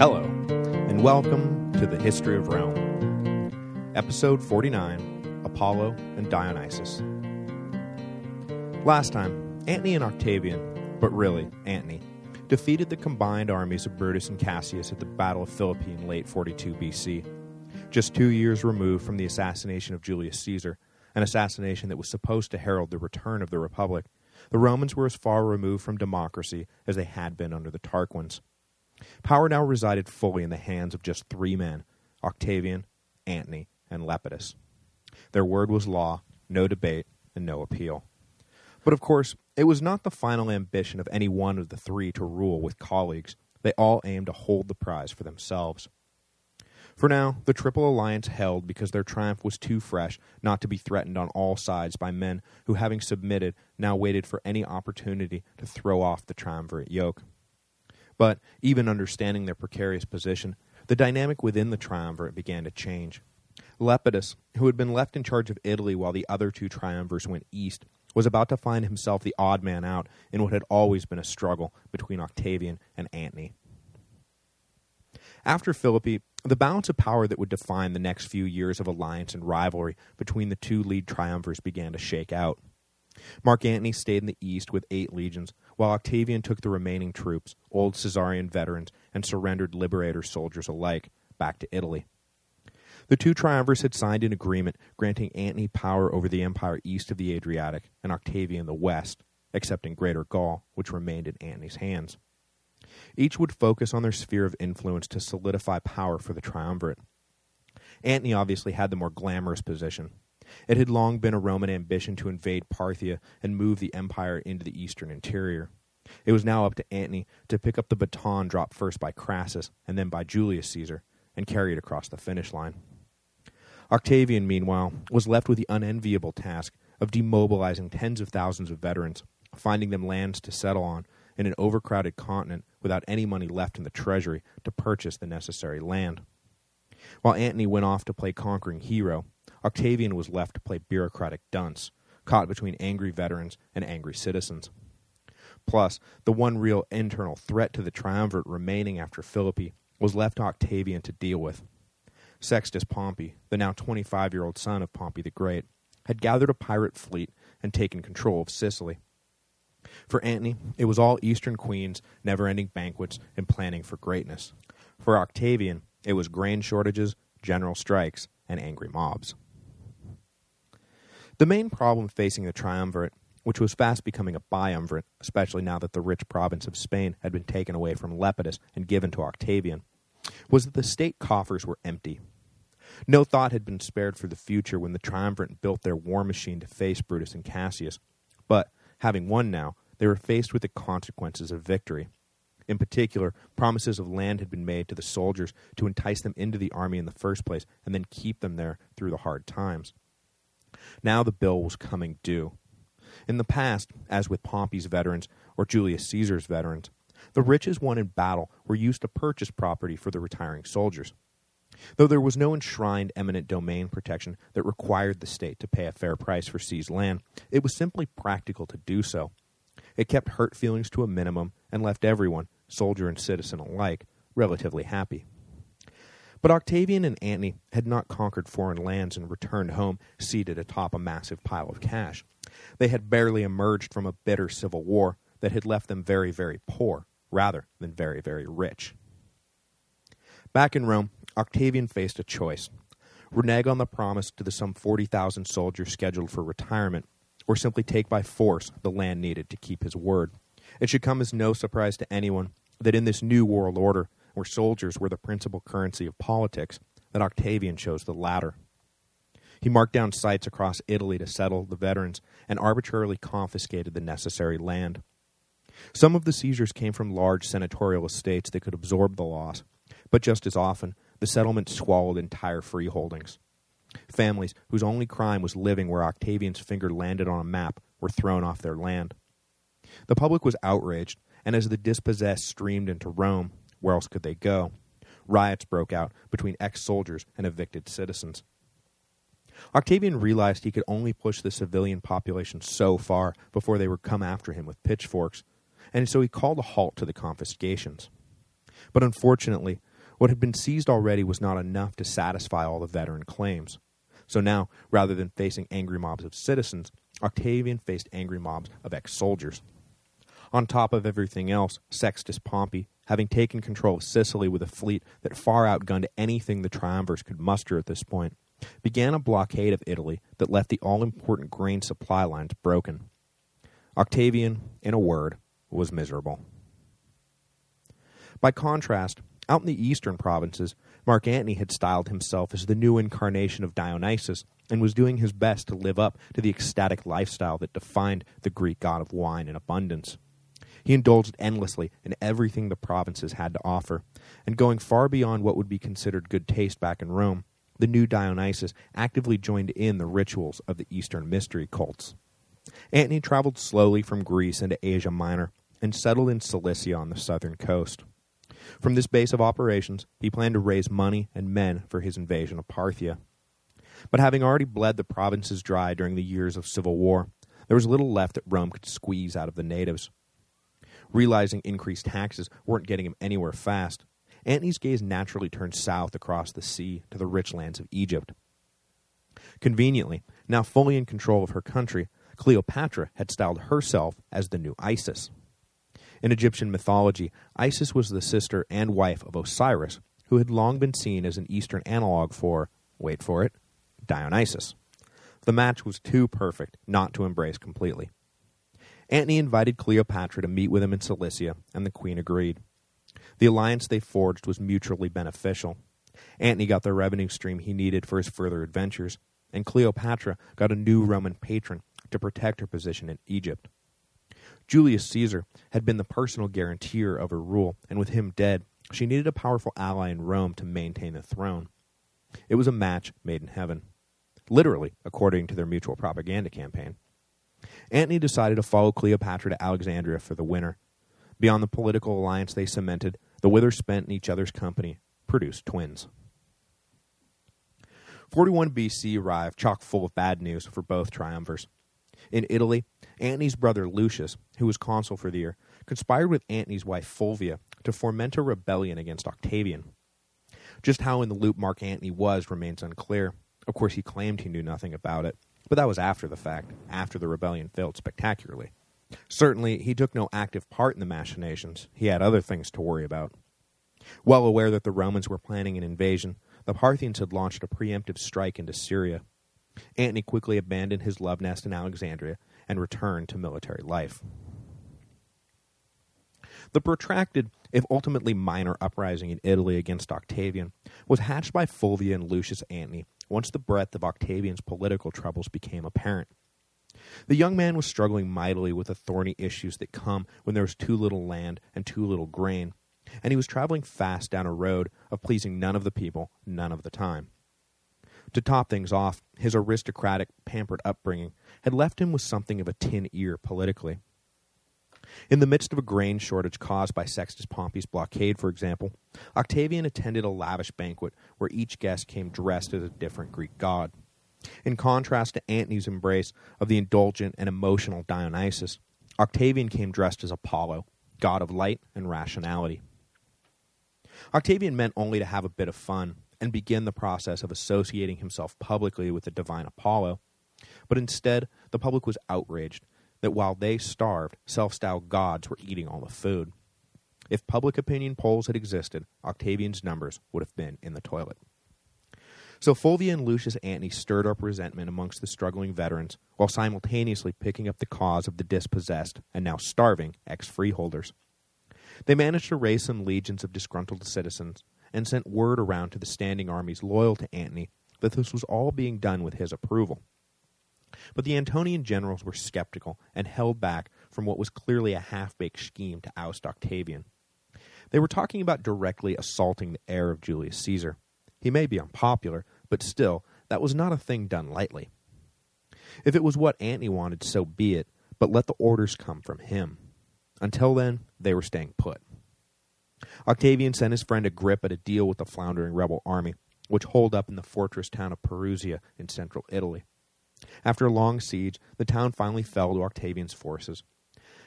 Hello, and welcome to the History of Rome. Episode 49, Apollo and Dionysus. Last time, Antony and Octavian, but really, Antony, defeated the combined armies of Brutus and Cassius at the Battle of Philippi in late 42 BC, just two years removed from the assassination of Julius Caesar, an assassination that was supposed to herald the return of the Republic. The Romans were as far removed from democracy as they had been under the Tarquins. Power now resided fully in the hands of just three men, Octavian, Antony, and Lepidus. Their word was law, no debate, and no appeal. But of course, it was not the final ambition of any one of the three to rule with colleagues. They all aimed to hold the prize for themselves. For now, the Triple Alliance held because their triumph was too fresh not to be threatened on all sides by men who, having submitted, now waited for any opportunity to throw off the triumvirate yoke. But, even understanding their precarious position, the dynamic within the triumvirate began to change. Lepidus, who had been left in charge of Italy while the other two triumvirs went east, was about to find himself the odd man out in what had always been a struggle between Octavian and Antony. After Philippi, the balance of power that would define the next few years of alliance and rivalry between the two lead triumvirs began to shake out. Mark Antony stayed in the east with eight legions, while Octavian took the remaining troops, old Caesarian veterans and surrendered liberator soldiers alike, back to Italy. The two triumvirs had signed an agreement granting Antony power over the empire east of the Adriatic and Octavian the west, except in Greater Gaul, which remained in Antony's hands. Each would focus on their sphere of influence to solidify power for the triumvirate. Antony obviously had the more glamorous position. It had long been a Roman ambition to invade Parthia and move the empire into the eastern interior. It was now up to Antony to pick up the baton dropped first by Crassus and then by Julius Caesar and carry it across the finish line. Octavian, meanwhile, was left with the unenviable task of demobilizing tens of thousands of veterans, finding them lands to settle on in an overcrowded continent without any money left in the treasury to purchase the necessary land. While Antony went off to play conquering hero, Octavian was left to play bureaucratic dunce, caught between angry veterans and angry citizens. Plus, the one real internal threat to the triumvirate remaining after Philippi was left to Octavian to deal with. Sextus Pompey, the now 25-year-old son of Pompey the Great, had gathered a pirate fleet and taken control of Sicily. For Antony, it was all eastern queens, never-ending banquets, and planning for greatness. For Octavian, it was grain shortages, general strikes, and angry mobs. The main problem facing the triumvirate, which was fast becoming a biumvirate, especially now that the rich province of Spain had been taken away from Lepidus and given to Octavian, was that the state coffers were empty. No thought had been spared for the future when the triumvirate built their war machine to face Brutus and Cassius, but, having won now, they were faced with the consequences of victory. In particular, promises of land had been made to the soldiers to entice them into the army in the first place and then keep them there through the hard times. Now the bill was coming due. In the past, as with Pompey's veterans or Julius Caesar's veterans, the riches won in battle were used to purchase property for the retiring soldiers. Though there was no enshrined eminent domain protection that required the state to pay a fair price for seized land, it was simply practical to do so. It kept hurt feelings to a minimum and left everyone, soldier and citizen alike, relatively happy. But Octavian and Antony had not conquered foreign lands and returned home seated atop a massive pile of cash. They had barely emerged from a bitter civil war that had left them very, very poor, rather than very, very rich. Back in Rome, Octavian faced a choice. Renege on the promise to the some 40,000 soldiers scheduled for retirement, or simply take by force the land needed to keep his word. It should come as no surprise to anyone that in this new world order, where soldiers were the principal currency of politics, that Octavian chose the latter. He marked down sites across Italy to settle the veterans and arbitrarily confiscated the necessary land. Some of the seizures came from large senatorial estates that could absorb the loss, but just as often, the settlement swallowed entire freeholdings. Families whose only crime was living where Octavian's finger landed on a map were thrown off their land. The public was outraged, and as the dispossessed streamed into Rome, where else could they go? Riots broke out between ex-soldiers and evicted citizens. Octavian realized he could only push the civilian population so far before they would come after him with pitchforks, and so he called a halt to the confiscations. But unfortunately, What had been seized already was not enough to satisfy all the veteran claims. So now, rather than facing angry mobs of citizens, Octavian faced angry mobs of ex-soldiers. On top of everything else, Sextus Pompey, having taken control of Sicily with a fleet that far outgunned anything the triumvirs could muster at this point, began a blockade of Italy that left the all-important grain supply lines broken. Octavian, in a word, was miserable. By contrast, out in the eastern provinces, Mark Antony had styled himself as the new incarnation of Dionysus and was doing his best to live up to the ecstatic lifestyle that defined the Greek god of wine and abundance. He indulged endlessly in everything the provinces had to offer, and going far beyond what would be considered good taste back in Rome, the new Dionysus actively joined in the rituals of the Eastern mystery cults. Antony traveled slowly from Greece into Asia Minor and settled in Cilicia on the southern coast. From this base of operations, he planned to raise money and men for his invasion of Parthia. But having already bled the provinces dry during the years of civil war, there was little left that Rome could squeeze out of the natives. Realizing increased taxes weren't getting him anywhere fast, Antony's gaze naturally turned south across the sea to the rich lands of Egypt. Conveniently, now fully in control of her country, Cleopatra had styled herself as the new Isis. In Egyptian mythology, Isis was the sister and wife of Osiris, who had long been seen as an Eastern analog for, wait for it, Dionysus. The match was too perfect not to embrace completely. Antony invited Cleopatra to meet with him in Cilicia, and the queen agreed. The alliance they forged was mutually beneficial. Antony got the revenue stream he needed for his further adventures, and Cleopatra got a new Roman patron to protect her position in Egypt. Julius Caesar had been the personal guarantor of her rule, and with him dead, she needed a powerful ally in Rome to maintain the throne. It was a match made in heaven literally, according to their mutual propaganda campaign. Antony decided to follow Cleopatra to Alexandria for the winter. Beyond the political alliance they cemented, the withers spent in each other's company produced twins. 41 BC arrived chock full of bad news for both triumvirs. In Italy, Antony's brother Lucius, who was consul for the year, conspired with Antony's wife Fulvia to foment a rebellion against Octavian. Just how in the loop Mark Antony was remains unclear, of course, he claimed he knew nothing about it, but that was after the fact, after the rebellion failed spectacularly. Certainly, he took no active part in the machinations. He had other things to worry about. Well aware that the Romans were planning an invasion, the Parthians had launched a preemptive strike into Syria. Antony quickly abandoned his love nest in Alexandria and returned to military life. The protracted, if ultimately minor, uprising in Italy against Octavian was hatched by Fulvia and Lucius Antony once the breadth of Octavian's political troubles became apparent. The young man was struggling mightily with the thorny issues that come when there is too little land and too little grain, and he was traveling fast down a road of pleasing none of the people, none of the time. To top things off, his aristocratic, pampered upbringing had left him with something of a tin ear politically. In the midst of a grain shortage caused by Sextus Pompey's blockade, for example, Octavian attended a lavish banquet where each guest came dressed as a different Greek god. In contrast to Antony's embrace of the indulgent and emotional Dionysus, Octavian came dressed as Apollo, god of light and rationality. Octavian meant only to have a bit of fun and begin the process of associating himself publicly with the divine Apollo, but instead the public was outraged that while they starved, self-styled gods were eating all the food. If public opinion polls had existed, Octavian's numbers would have been in the toilet. So Fulvia and Lucius Antony stirred up resentment amongst the struggling veterans, while simultaneously picking up the cause of the dispossessed and now starving ex-freeholders. They managed to raise some legions of disgruntled citizens, and sent word around to the standing armies loyal to Antony that this was all being done with his approval. But the Antonian generals were skeptical and held back from what was clearly a half-baked scheme to oust Octavian. They were talking about directly assaulting the heir of Julius Caesar. He may be unpopular, but still, that was not a thing done lightly. If it was what Antony wanted, so be it, but let the orders come from him. Until then, they were staying put. Octavian sent his friend Agrippa to deal with the floundering rebel army, which holed up in the fortress town of Perusia in central Italy. After a long siege, the town finally fell to Octavian's forces.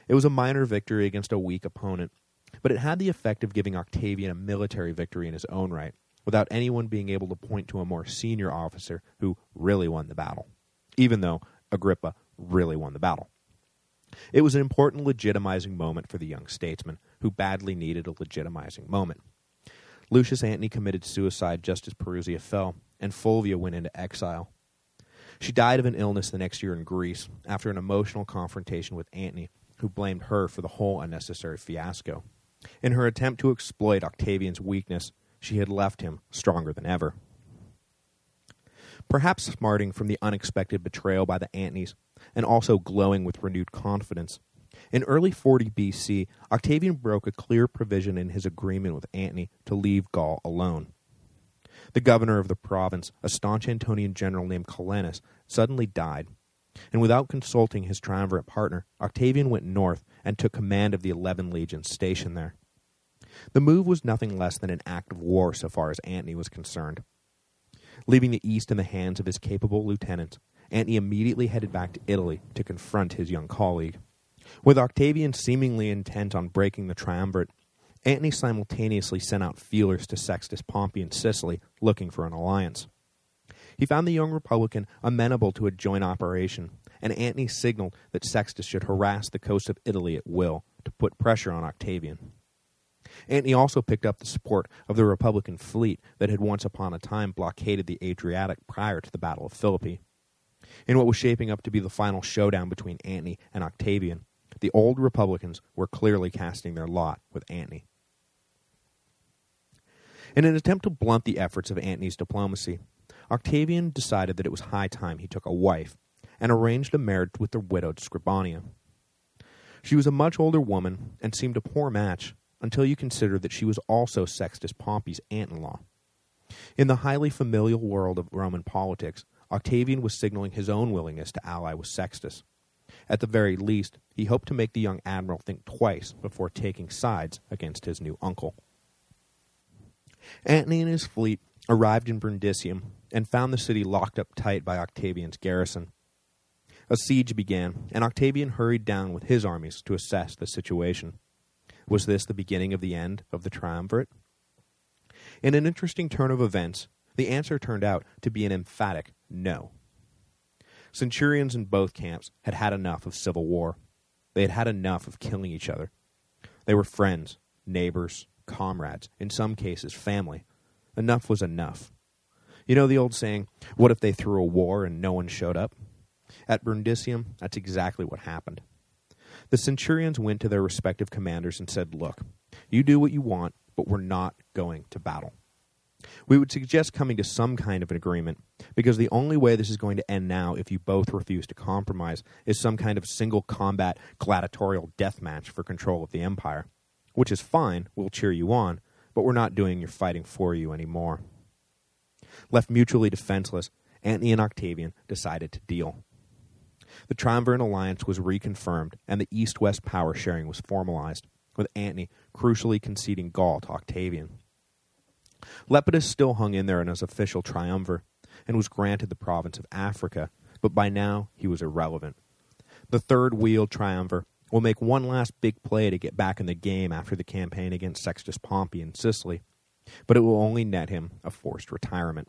It was a minor victory against a weak opponent, But it had the effect of giving Octavian a military victory in his own right, without anyone being able to point to a more senior officer who really won the battle, even though Agrippa really won the battle. It was an important legitimizing moment for the young statesman, who badly needed a legitimizing moment. Lucius Antony committed suicide just as Perusia fell, and Fulvia went into exile. She died of an illness the next year in Greece after an emotional confrontation with Antony, who blamed her for the whole unnecessary fiasco. In her attempt to exploit Octavian's weakness, she had left him stronger than ever. Perhaps smarting from the unexpected betrayal by the Antonys, and also glowing with renewed confidence, in early 40 BC, Octavian broke a clear provision in his agreement with Antony to leave Gaul alone. The governor of the province, a staunch Antonian general named Calenus, suddenly died, and without consulting his triumvirate partner, Octavian went north and took command of the eleven legions stationed there. The move was nothing less than an act of war so far as Antony was concerned. Leaving the east in the hands of his capable lieutenants, Antony immediately headed back to Italy to confront his young colleague. With Octavian seemingly intent on breaking the triumvirate, Antony simultaneously sent out feelers to Sextus Pompey in Sicily looking for an alliance. He found the young Republican amenable to a joint operation, and Antony signaled that Sextus should harass the coast of Italy at will to put pressure on Octavian. Antony also picked up the support of the Republican fleet that had once upon a time blockaded the Adriatic prior to the Battle of Philippi. In what was shaping up to be the final showdown between Antony and Octavian, the old Republicans were clearly casting their lot with Antony. In an attempt to blunt the efforts of Antony's diplomacy, Octavian decided that it was high time he took a wife, and arranged a marriage with the widowed Scribonia. She was a much older woman, and seemed a poor match, until you consider that she was also Sextus Pompey's aunt-in-law. In the highly familial world of Roman politics, Octavian was signaling his own willingness to ally with Sextus. At the very least, he hoped to make the young admiral think twice before taking sides against his new uncle. Antony and his fleet arrived in Brundisium and found the city locked up tight by Octavian's garrison. A siege began, and Octavian hurried down with his armies to assess the situation. Was this the beginning of the end of the triumvirate? In an interesting turn of events, the answer turned out to be an emphatic no. Centurions in both camps had had enough of civil war. They had had enough of killing each other. They were friends, neighbors, comrades, in some cases family. Enough was enough. You know the old saying, what if they threw a war and no one showed up? At Brundisium, that's exactly what happened. The centurions went to their respective commanders and said, look, you do what you want, but we're not going to battle. We would suggest coming to some kind of an agreement, because the only way this is going to end now if you both refuse to compromise is some kind of single combat gladiatorial death match for control of the empire. Which is fine, we'll cheer you on, but we're not doing your fighting for you anymore. Left mutually defenseless, Antony and Octavian decided to deal. The Triumvirate alliance was reconfirmed, and the east-west power sharing was formalized, with Antony crucially conceding Gaul to Octavian. Lepidus still hung in there in his official triumvir, and was granted the province of Africa, but by now he was irrelevant. The third wheeled triumvir will make one last big play to get back in the game after the campaign against Sextus Pompey in Sicily, but it will only net him a forced retirement.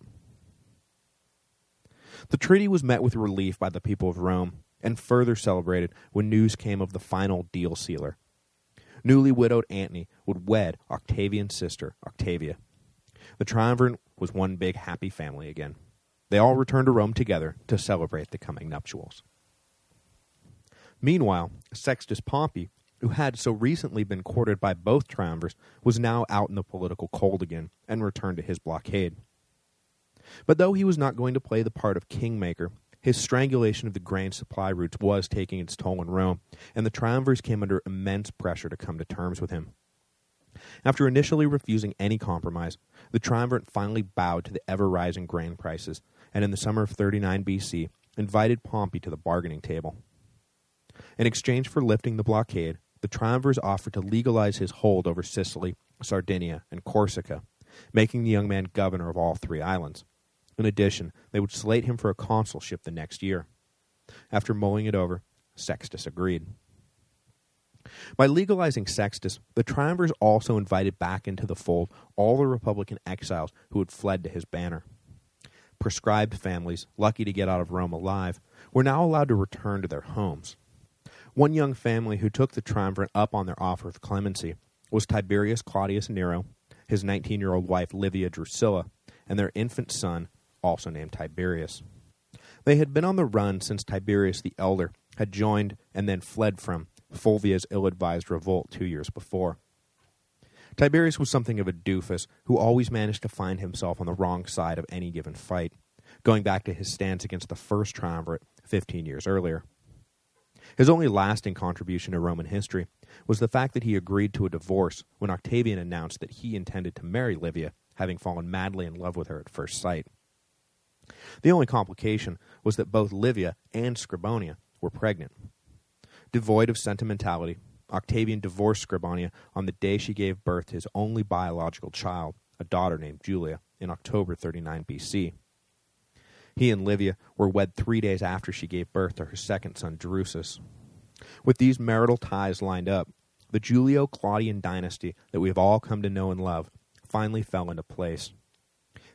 The treaty was met with relief by the people of Rome, and further celebrated when news came of the final deal sealer. Newly widowed Antony would wed Octavian's sister, Octavia. The triumvirate was one big happy family again. They all returned to Rome together to celebrate the coming nuptials. Meanwhile, Sextus Pompey, who had so recently been courted by both triumvirs, was now out in the political cold again and returned to his blockade. But though he was not going to play the part of kingmaker, his strangulation of the grain supply routes was taking its toll in Rome, and the triumvirs came under immense pressure to come to terms with him. After initially refusing any compromise, the triumvirate finally bowed to the ever-rising grain prices, and in the summer of 39 BC, invited Pompey to the bargaining table. In exchange for lifting the blockade, the triumvirs offered to legalize his hold over Sicily, Sardinia, and Corsica, making the young man governor of all three islands. In addition, they would slate him for a consulship the next year. After mulling it over, Sextus agreed. By legalizing Sextus, the triumvirs also invited back into the fold all the Republican exiles who had fled to his banner. Proscribed families, lucky to get out of Rome alive, were now allowed to return to their homes. One young family who took the triumvirate up on their offer of clemency was Tiberius Claudius Nero, his 19-year-old wife Livia Drusilla, and their infant son, also named Tiberius. They had been on the run since Tiberius the Elder had joined and then fled from Fulvia's ill-advised revolt two years before. Tiberius was something of a doofus who always managed to find himself on the wrong side of any given fight, going back to his stance against the first triumvirate 15 years earlier. His only lasting contribution to Roman history was the fact that he agreed to a divorce when Octavian announced that he intended to marry Livia, having fallen madly in love with her at first sight. The only complication was that both Livia and Scribonia were pregnant. Devoid of sentimentality, Octavian divorced Scribonia on the day she gave birth to his only biological child, a daughter named Julia, in October 39 BC. He and Livia were wed three days after she gave birth to her second son, Drusus. With these marital ties lined up, the Julio-Claudian dynasty that we have all come to know and love finally fell into place.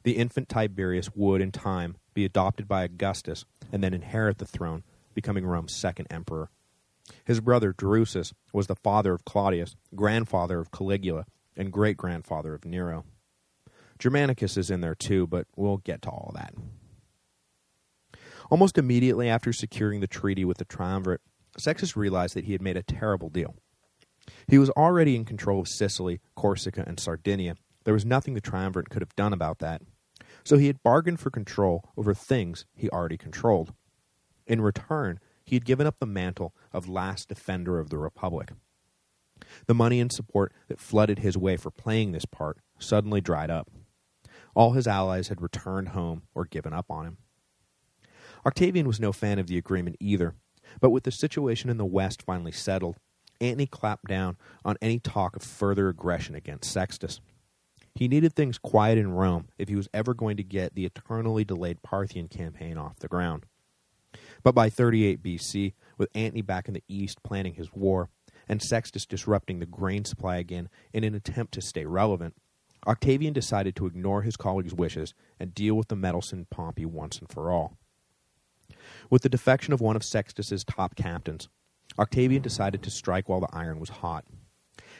The infant Tiberius would, in time, be adopted by Augustus and then inherit the throne, becoming Rome's second emperor. His brother Drusus was the father of Claudius, grandfather of Caligula, and great-grandfather of Nero. Germanicus is in there too, but we'll get to all that. Almost immediately after securing the treaty with the triumvirate, Sextus realized that he had made a terrible deal. He was already in control of Sicily, Corsica, and Sardinia. There was nothing the triumvirate could have done about that. So he had bargained for control over things he already controlled. In return, he had given up the mantle of last defender of the Republic. The money and support that flooded his way for playing this part suddenly dried up. All his allies had returned home or given up on him. Octavian was no fan of the agreement either, but with the situation in the West finally settled, Antony clapped down on any talk of further aggression against Sextus. He needed things quiet in Rome if he was ever going to get the eternally delayed Parthian campaign off the ground. But by 38 BC, with Antony back in the east planning his war, and Sextus disrupting the grain supply again in an attempt to stay relevant, Octavian decided to ignore his colleagues' wishes and deal with the meddlesome Pompey once and for all. With the defection of one of Sextus's top captains, Octavian decided to strike while the iron was hot.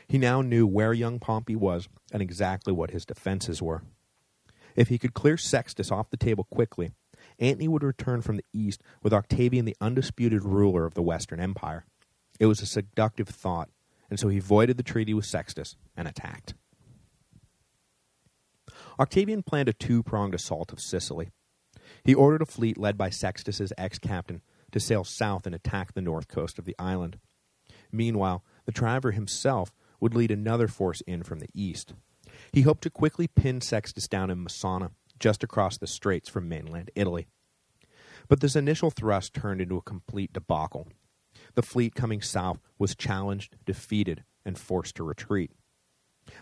He now knew where young Pompey was and exactly what his defenses were. If he could clear Sextus off the table quickly, Antony would return from the east with Octavian the undisputed ruler of the Western Empire. It was a seductive thought, and so he voided the treaty with Sextus and attacked. Octavian planned a two-pronged assault of Sicily. He ordered a fleet led by Sextus's ex-captain to sail south and attack the north coast of the island. Meanwhile, the Triumvir himself would lead another force in from the east. He hoped to quickly pin Sextus down in Messana, just across the straits from mainland Italy. But this initial thrust turned into a complete debacle. The fleet coming south was challenged, defeated, and forced to retreat.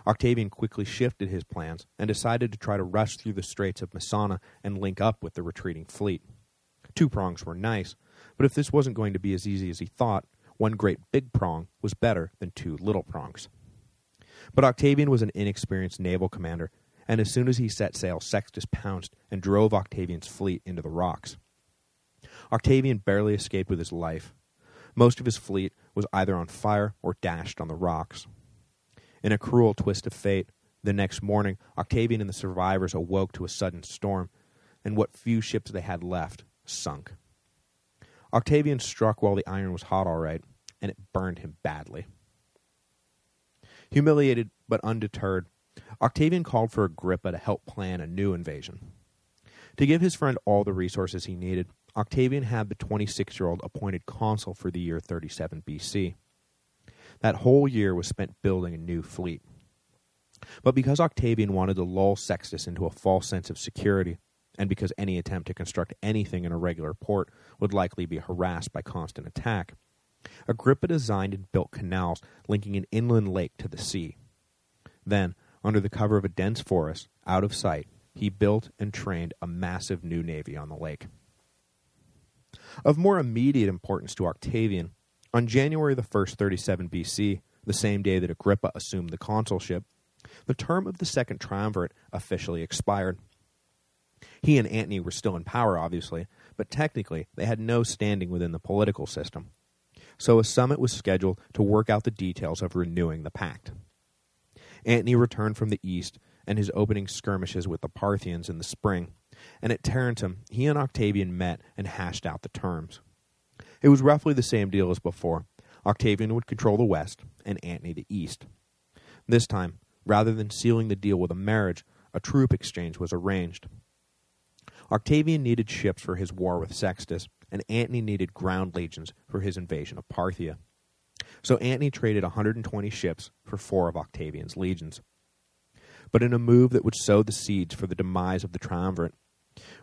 Octavian quickly shifted his plans and decided to try to rush through the straits of Messana and link up with the retreating fleet. Two prongs were nice, but if this wasn't going to be as easy as he thought, one great big prong was better than two little prongs. But Octavian was an inexperienced naval commander, and as soon as he set sail, Sextus pounced and drove Octavian's fleet into the rocks. Octavian barely escaped with his life. Most of his fleet was either on fire or dashed on the rocks. In a cruel twist of fate, the next morning, Octavian and the survivors awoke to a sudden storm, and what few ships they had left sunk. Octavian struck while the iron was hot all right, and it burned him badly. Humiliated but undeterred, Octavian called for Agrippa to help plan a new invasion. To give his friend all the resources he needed, Octavian had the 26-year-old appointed consul for the year 37 BC. That whole year was spent building a new fleet. But because Octavian wanted to lull Sextus into a false sense of security, and because any attempt to construct anything in a regular port would likely be harassed by constant attack, Agrippa designed and built canals linking an inland lake to the sea. Then, under the cover of a dense forest, out of sight, he built and trained a massive new navy on the lake. Of more immediate importance to Octavian On January the 1st, 37 BC, the same day that Agrippa assumed the consulship, the term of the Second Triumvirate officially expired. He and Antony were still in power, obviously, but technically they had no standing within the political system. So a summit was scheduled to work out the details of renewing the pact. Antony returned from the east and his opening skirmishes with the Parthians in the spring, and at Tarentum he and Octavian met and hashed out the terms. It was roughly the same deal as before. Octavian would control the west, and Antony the east. This time, rather than sealing the deal with a marriage, a troop exchange was arranged. Octavian needed ships for his war with Sextus, and Antony needed ground legions for his invasion of Parthia. So Antony traded 120 ships for four of Octavian's legions. But in a move that would sow the seeds for the demise of the triumvirate,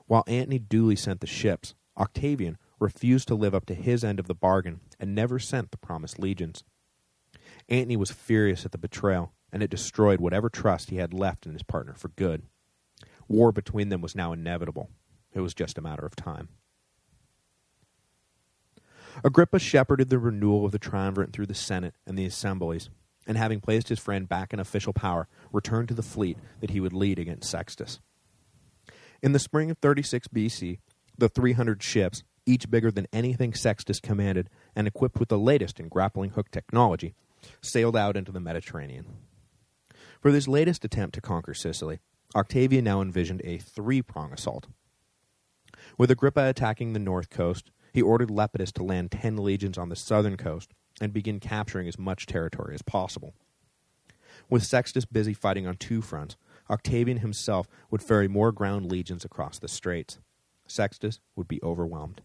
while Antony duly sent the ships, Octavian refused to live up to his end of the bargain and never sent the promised legions. Antony was furious at the betrayal, and it destroyed whatever trust he had left in his partner for good. War between them was now inevitable. It was just a matter of time. Agrippa shepherded the renewal of the triumvirate through the Senate and the assemblies, and having placed his friend back in official power, returned to the fleet that he would lead against Sextus. In the spring of 36 BC, the 300 ships, each bigger than anything Sextus commanded and equipped with the latest in grappling hook technology, sailed out into the Mediterranean. For this latest attempt to conquer Sicily, Octavian now envisioned a three-prong assault. With Agrippa attacking the north coast, he ordered Lepidus to land ten legions on the southern coast and begin capturing as much territory as possible. With Sextus busy fighting on two fronts, Octavian himself would ferry more ground legions across the straits. Sextus would be overwhelmed.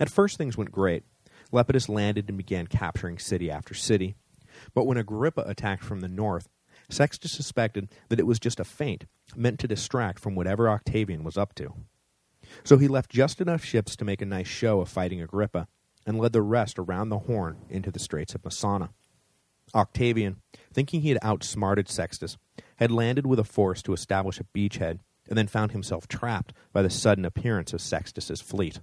At first things went great. Lepidus landed and began capturing city after city. But when Agrippa attacked from the north, Sextus suspected that it was just a feint, meant to distract from whatever Octavian was up to. So he left just enough ships to make a nice show of fighting Agrippa, and led the rest around the Horn into the Straits of Messana. Octavian, thinking he had outsmarted Sextus, had landed with a force to establish a beachhead, and then found himself trapped by the sudden appearance of Sextus's fleet.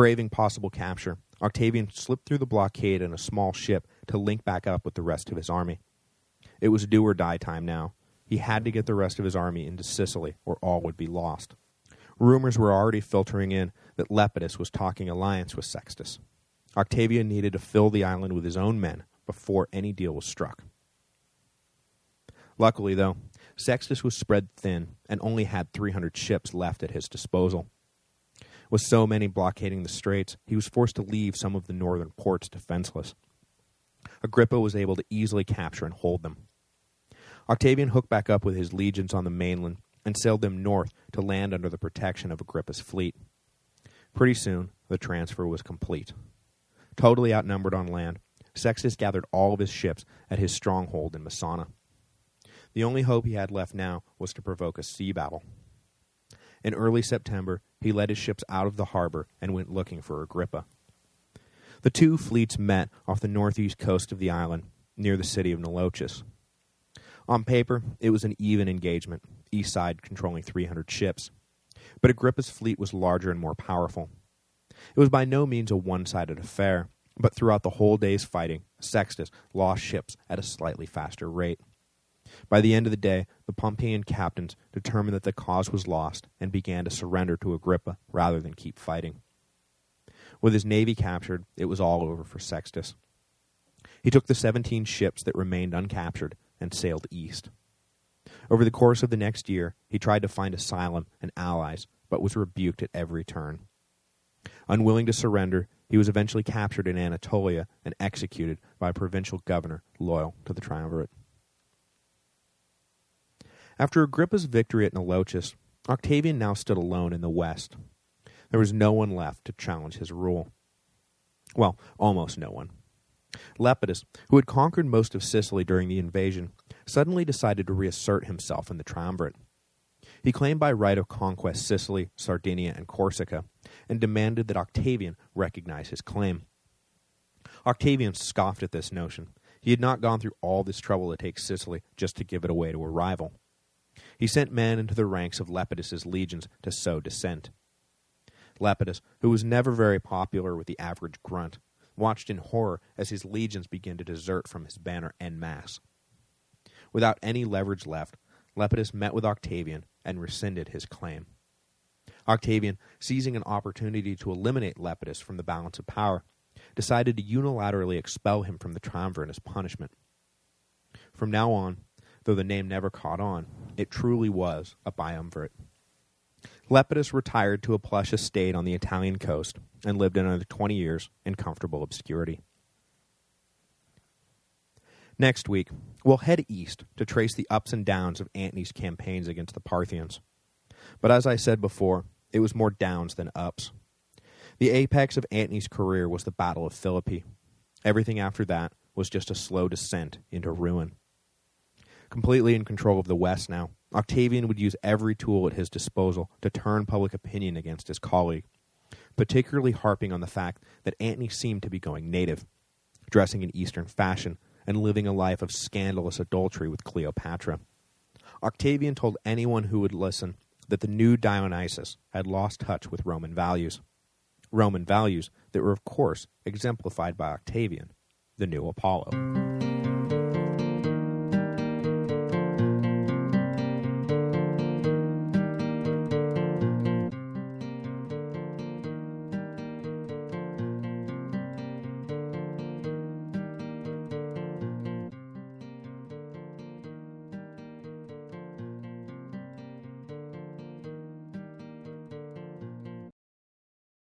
Braving possible capture, Octavian slipped through the blockade in a small ship to link back up with the rest of his army. It was do or die time now. He had to get the rest of his army into Sicily, or all would be lost. Rumors were already filtering in that Lepidus was talking alliance with Sextus. Octavian needed to fill the island with his own men before any deal was struck. Luckily, though, Sextus was spread thin and only had 300 ships left at his disposal. With so many blockading the straits, he was forced to leave some of the northern ports defenseless. Agrippa was able to easily capture and hold them. Octavian hooked back up with his legions on the mainland and sailed them north to land under the protection of Agrippa's fleet. Pretty soon, the transfer was complete. Totally outnumbered on land, Sextus gathered all of his ships at his stronghold in Messana. The only hope he had left now was to provoke a sea battle. In early September, he led his ships out of the harbor and went looking for Agrippa. The two fleets met off the northeast coast of the island, near the city of Naulochus. On paper, it was an even engagement, east side controlling 300 ships. But Agrippa's fleet was larger and more powerful. It was by no means a one-sided affair, but throughout the whole day's fighting, Sextus lost ships at a slightly faster rate. By the end of the day, the Pompeian captains determined that the cause was lost and began to surrender to Agrippa rather than keep fighting. With his navy captured, it was all over for Sextus. He took the 17 ships that remained uncaptured and sailed east. Over the course of the next year, he tried to find asylum and allies, but was rebuked at every turn. Unwilling to surrender, he was eventually captured in Anatolia and executed by a provincial governor loyal to the triumvirate. After Agrippa's victory at Naulochus, Octavian now stood alone in the west. There was no one left to challenge his rule. Well, almost no one. Lepidus, who had conquered most of Sicily during the invasion, suddenly decided to reassert himself in the triumvirate. He claimed by right of conquest Sicily, Sardinia, and Corsica, and demanded that Octavian recognize his claim. Octavian scoffed at this notion. He had not gone through all this trouble to take Sicily just to give it away to a rival. He sent men into the ranks of Lepidus's legions to sow dissent. Lepidus, who was never very popular with the average grunt, watched in horror as his legions began to desert from his banner en masse. Without any leverage left, Lepidus met with Octavian and rescinded his claim. Octavian, seizing an opportunity to eliminate Lepidus from the balance of power, decided to unilaterally expel him from the triumvirate as punishment. From now on, though the name never caught on, it truly was a biumvirate. Lepidus retired to a plush estate on the Italian coast and lived another 20 years in comfortable obscurity. Next week, we'll head east to trace the ups and downs of Antony's campaigns against the Parthians. But as I said before, it was more downs than ups. The apex of Antony's career was the Battle of Philippi. Everything after that was just a slow descent into ruin. Completely in control of the West now, Octavian would use every tool at his disposal to turn public opinion against his colleague, particularly harping on the fact that Antony seemed to be going native, dressing in Eastern fashion, and living a life of scandalous adultery with Cleopatra. Octavian told anyone who would listen that the new Dionysus had lost touch with Roman values. Roman values that were, of course, exemplified by Octavian, the new Apollo.